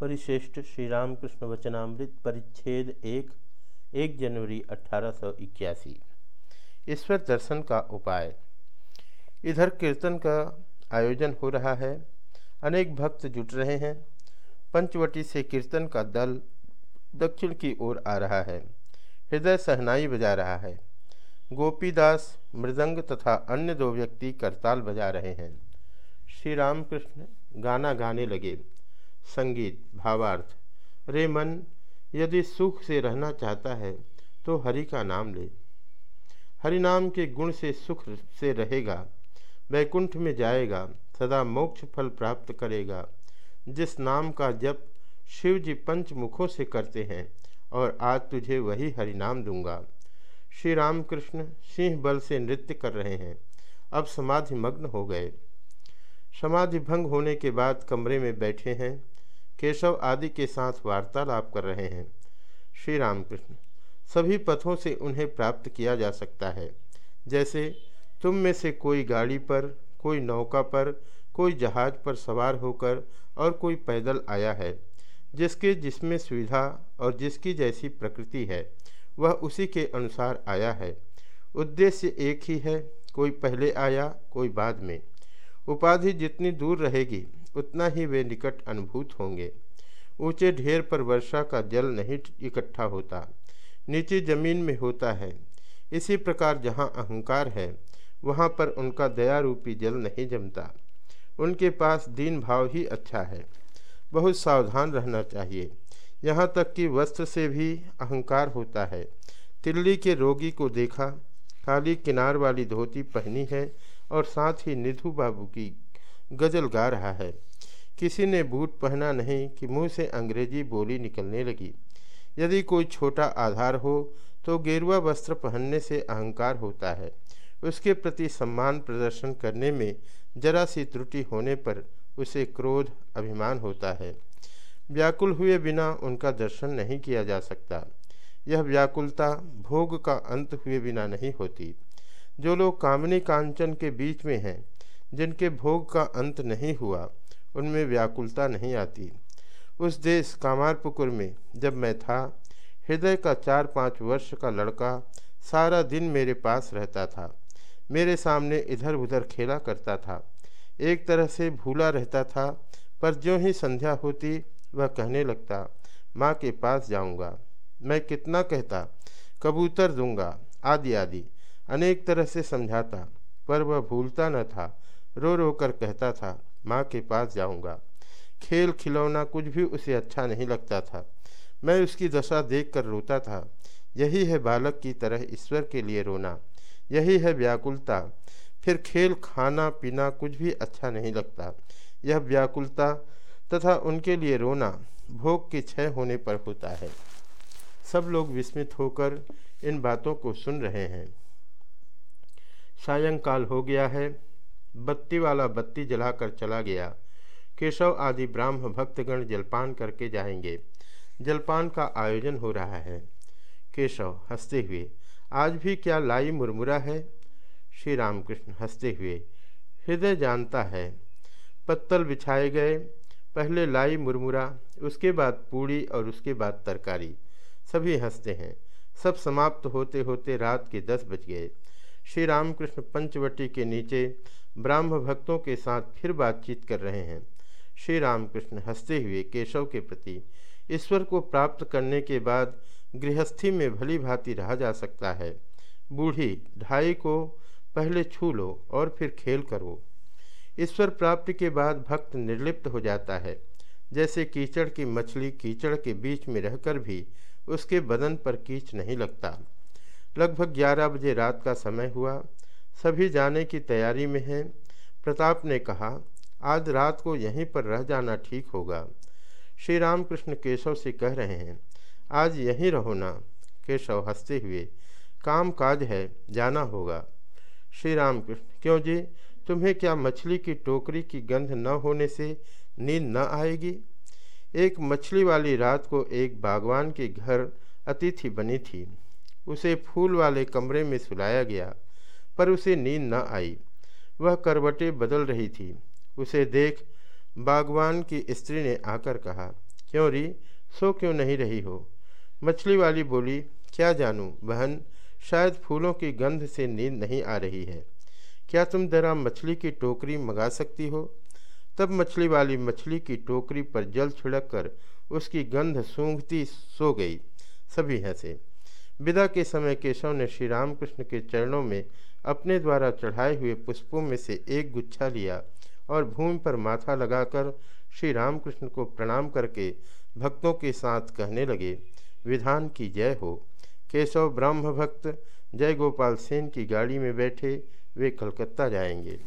परिश्रेष्ठ श्री रामकृष्ण वचनामृत परिच्छेद एक एक जनवरी अठारह सौ इक्यासी। ईश्वर दर्शन का उपाय। इधर कीर्तन का आयोजन हो रहा है। अनेक भक्त जुट रहे हैं। पंचवटी से कीर्तन का दल दक्षिण की ओर आ रहा है। हृदय सहनाई बजा रहा है। गोपीदास, मृदंग तथा अन्य दो व्यक्ति करताल बजा रहे हैं। श्री रामकृष्ण गाना गाने लगे। संगीत, भावार्थ। रे मन, यदि सुख से रहना चाहता है तो हरि का नाम ले। हरि नाम के गुण से सुख से रहेगा, वैकुंठ में जाएगा, सदा मोक्ष फल प्राप्त करेगा। जिस नाम का जप शिव जी पंच मुखों से करते हैं, और आज तुझे वही हरि नाम दूँगा। श्री रामकृष्ण सिंह बल से नृत्य कर रहे हैं। अब समाधि मग्न हो गए। समाधि भंग होने के बाद कमरे में बैठे हैं। केशव आदि के साथ वार्तालाप कर रहे हैं। श्री रामकृष्ण, सभी पथों से उन्हें प्राप्त किया जा सकता है। जैसे, तुम में से कोई गाड़ी पर, कोई नौका पर, कोई जहाज़ पर सवार होकर और कोई पैदल आया है, जिसके जिसमें सुविधा और जिसकी जैसी प्रकृति है, वह उसी के अनुसार आया है। उद्देश्य एक ही है, कोई पहले आया, कोई बाद में। उपाधि जितनी दूर रहेगी उतना ही वे निकट अनुभूत होंगे। ऊँचे ढेर पर वर्षा का जल नहीं इकट्ठा होता। नीचे ज़मीन में होता है। इसी प्रकार जहाँ अहंकार है, वहाँ पर उनका दया रूपी जल नहीं जमता। उनके पास दीन भाव ही अच्छा है। बहुत सावधान रहना चाहिए। यहाँ तक कि वस्त्र से भी अहंकार होता है। तिल्ली के रोगी को देखा, खाली किनार वाली धोती पहनी है और साथ ही निधु बाबू की गज़ल गा रहा है। किसी ने बूट पहना नहीं कि मुँह से अंग्रेज़ी बोली निकलने लगी। यदि कोई छोटा आधार हो तो गेरुआ वस्त्र पहनने से अहंकार होता है। उसके प्रति सम्मान प्रदर्शन करने में जरा सी त्रुटि होने पर उसे क्रोध, अभिमान होता है। व्याकुल हुए बिना उनका दर्शन नहीं किया जा सकता। यह व्याकुलता भोग का अंत हुए बिना नहीं होती। जो लोग कामनी कांचन के बीच में हैं जिनके भोग का अंत नहीं हुआ, उनमें व्याकुलता नहीं आती। उस देश कामारपुकुर में जब मैं था, हृदय का चार पाँच वर्ष का लड़का सारा दिन मेरे पास रहता था। मेरे सामने इधर उधर खेला करता था। एक तरह से भूला रहता था, पर जो ही संध्या होती, वह कहने लगता, माँ के पास जाऊँगा। मैं कितना कहता, कबूतर दूँगा आदि आदि अनेक तरह से समझाता, पर वह भूलता न था। रो रो कर कहता था, माँ के पास जाऊँगा। खेल खिलौना कुछ भी उसे अच्छा नहीं लगता था। मैं उसकी दशा देख कर रोता था। यही है बालक की तरह ईश्वर के लिए रोना। यही है व्याकुलता। फिर खेल खाना पीना कुछ भी अच्छा नहीं लगता। यह व्याकुलता तथा उनके लिए रोना भोग के क्षय होने पर होता है। सब लोग विस्मित होकर इन बातों को सुन रहे हैं। सायंकाल हो गया है। बत्ती वाला बत्ती जलाकर चला गया। केशव आदि ब्राह्म भक्तगण जलपान करके जाएँगे। जलपान का आयोजन हो रहा है। केशव हँसते हुए, आज भी क्या लाई मुरमुरा है? श्री रामकृष्ण हँसते हुए, हृदय जानता है। पत्तल बिछाए गए, पहले लाई मुरमुरा, उसके बाद पूड़ी और उसके बाद तरकारी। सभी हँसते हैं। सब समाप्त होते होते रात के दस बज गए। श्री रामकृष्ण पंचवटी के नीचे ब्राह्म भक्तों के साथ फिर बातचीत कर रहे हैं। श्री रामकृष्ण हँसते हुए केशव के प्रति, ईश्वर को प्राप्त करने के बाद गृहस्थी में भली भांति रहा जा सकता है। बूढ़ी, ढाई को पहले छू लो और फिर खेल करो। ईश्वर प्राप्ति के बाद भक्त निर्लिप्त हो जाता है। जैसे कीचड़ की मछली कीचड़ के बीच में रहकर भी उसके बदन पर कीच नहीं लगता। लगभग ग्यारह बजे रात का समय हुआ। सभी जाने की तैयारी में हैं। प्रताप ने कहा, आज रात को यहीं पर रह जाना ठीक होगा। श्री रामकृष्ण केशव से कह रहे हैं, आज यहीं रहो ना। केशव हँसते हुए, काम काज है, जाना होगा। श्री रामकृष्ण क्यों जी? तुम्हें क्या मछली की टोकरी की गंध न होने से नींद न आएगी? एक मछली वाली रात को एक बागवान के घर अतिथि बनी थी। उसे फूल वाले कमरे में सुलाया गया, पर उसे नींद न आई। वह करवटें बदल रही थी। उसे देख बागवान की स्त्री ने आकर कहा, क्यों री? सो क्यों नहीं रही हो? मछली वाली बोली, क्या जानूँ, बहन, शायद फूलों की गंध से नींद नहीं आ रही है। क्या तुम जरा मछली की टोकरी मंगा सकती हो? तब मछली वाली मछली की टोकरी पर जल छिड़क कर उसकी गंध सूंघती सो गई, सभी हंसे। विदा के समय केशव ने श्री रामकृष्ण के चरणों में अपने द्वारा चढ़ाए हुए पुष्पों में से एक गुच्छा लिया और भूमि पर माथा लगाकर श्री रामकृष्ण को प्रणाम करके भक्तों के साथ कहने लगे, विधान की जय हो। केशव ब्रह्म भक्त जय गोपाल सेन की गाड़ी में बैठे वे कलकत्ता जाएँगे।